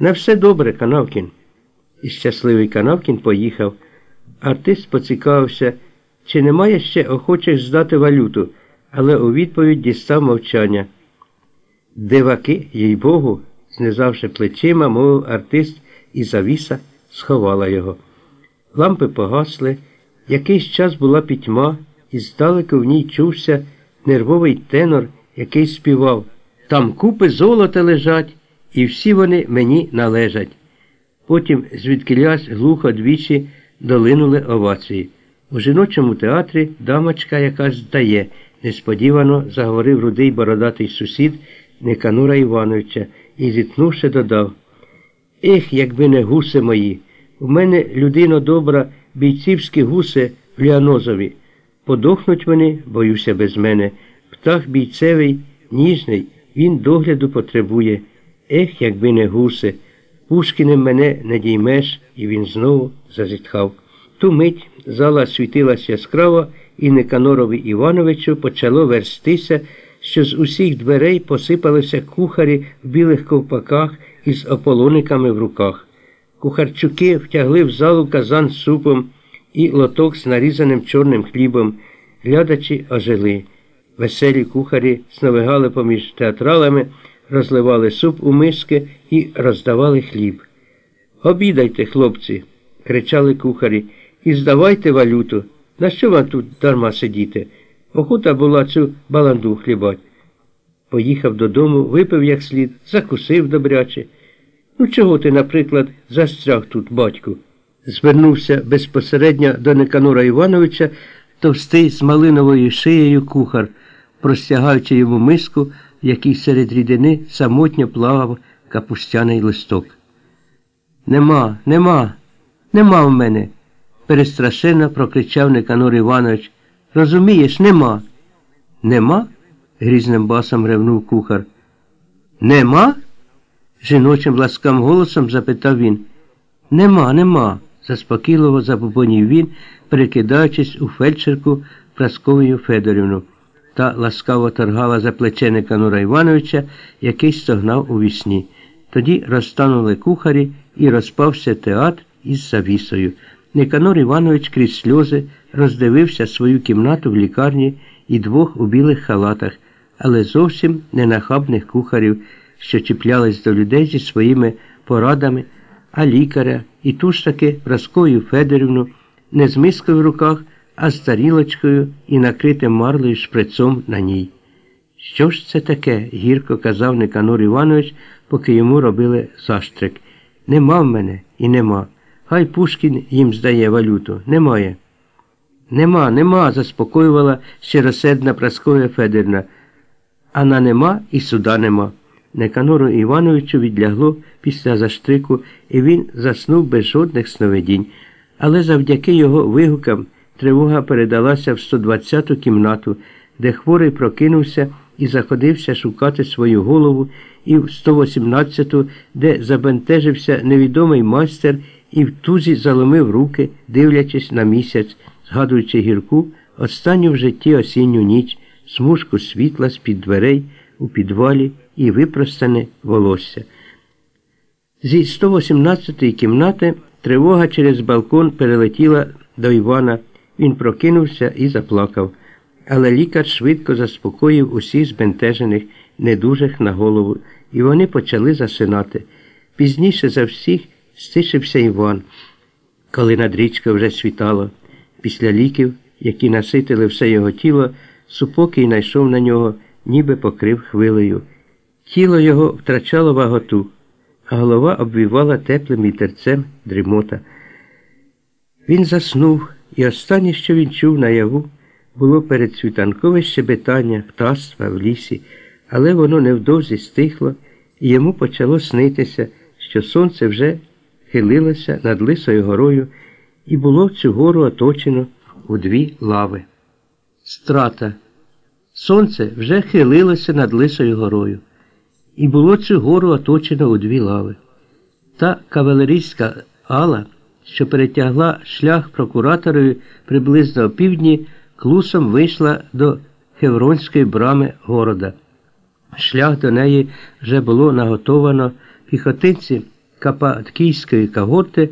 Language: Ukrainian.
На все добре, Канавкін. І щасливий Канавкін поїхав. Артист поцікавився, чи немає ще охочих здати валюту, але у відповідь дістав мовчання. Диваки, їй Богу, знизавши плечима, мовив артист, і завіса сховала його. Лампи погасли, якийсь час була пітьма, і здалеку в ній чувся нервовий тенор, який співав Там купи золота лежать, і всі вони мені належать. Потім звідкилясь глухо двічі долинули овації. У жіночому театрі дамочка якась здає, несподівано заговорив рудий бородатий сусід Никанура Івановича і, зітнувши, додав Ех, якби не гуси мої. У мене людино добра, бійцівські гуси в Ліанозові. Подохнуть вони, боюся без мене. Птах бійцевий, ніжний, він догляду потребує. Ех, якби не гуси. Пушкіним мене не діймеш, і він знову зазітхав. Ту мить зала світилась яскраво, і Никанорові Івановичу почало верстися, що з усіх дверей посипалися кухарі в білих ковпаках із ополониками в руках. Кухарчуки втягли в залу казан з супом і лоток з нарізаним чорним хлібом. Глядачі ожили. Веселі кухарі сновигали поміж театралами, розливали суп у миски і роздавали хліб. Обідайте, хлопці, кричали кухарі, і здавайте валюту. На що вам тут дарма сидіти? Охота була цю баланду хлібать. Поїхав додому, випив як слід, закусив добряче. Ну, чого ти, наприклад, застряг тут, батьку? Звернувся безпосередньо до Никанора Івановича товстий з малиновою шиєю кухар, простягаючи йому миску, в якій серед рідини самотньо плавав капустяний листок. Нема, нема, нема в мене, перестрашенно прокричав Никанор Іванович. Розумієш, нема. Нема? грізним басом ревнув кухар. Нема? жіночим ласкавим голосом запитав він. Нема, нема, заспокійливо забубонів він, перекидаючись у фельдшерку Прасковію Федорівну, та ласкаво торгала за плече Никанора Івановича, який стогнав у вісні. Тоді розтанули кухарі і розпався театр із завісою. Никанор Іванович крізь сльози роздивився свою кімнату в лікарні і двох у білих халатах, але зовсім не нахабних кухарів, що чіплялись до людей зі своїми порадами, а лікаря і ту ж таки Праскою Федорівну не з мискою в руках, а з тарілочкою і накритим марлею шприцом на ній. Що ж це таке? гірко казав Никанор Іванович, поки йому робили заштрик. Нема в мене і нема. Хай Пушкін їм здає валюту. Немає. Нема, нема, заспокоювала щиросердна Прасковя Федорівна. А на нема і суда нема. Неканору Івановичу відлягло після заштрику, і він заснув без жодних сновидінь. Але завдяки його вигукам тривога передалася в 120-ту кімнату, де хворий прокинувся і заходився шукати свою голову, і в 118-ту, де забентежився невідомий майстер і в тузі заломив руки, дивлячись на місяць, згадуючи гірку, останню в житті осінню ніч, смужку світла з-під дверей у підвалі і випростане волосся. Зі 118-ї кімнати тривога через балкон перелетіла до Івана. Він прокинувся і заплакав. Але лікар швидко заспокоїв усіх збентежених, недужих на голову, і вони почали засинати. Пізніше за всіх стишився Іван, коли над річкою вже світало. Після ліків, які наситили все його тіло, супокій найшов на нього, ніби покрив хвилею. Тіло його втрачало ваготу, а голова обвівала теплим вітерцем дрімота. Він заснув, і останнє, що він чув наяву, було передсвітанкове щебетання птаства в лісі, але воно невдовзі стихло, і йому почало снитися, що сонце вже хилилося над лисою горою, і було в цю гору оточено у дві лави. Страта. Сонце вже хилилося над лисою горою, і було цю гору оточено у дві лави. Та кавалерійська ала, що перетягла шлях прокураторові приблизно о півдні, клусом вийшла до Хевронської брами города. Шлях до неї вже було наготовано піхотинці капаткійської когорти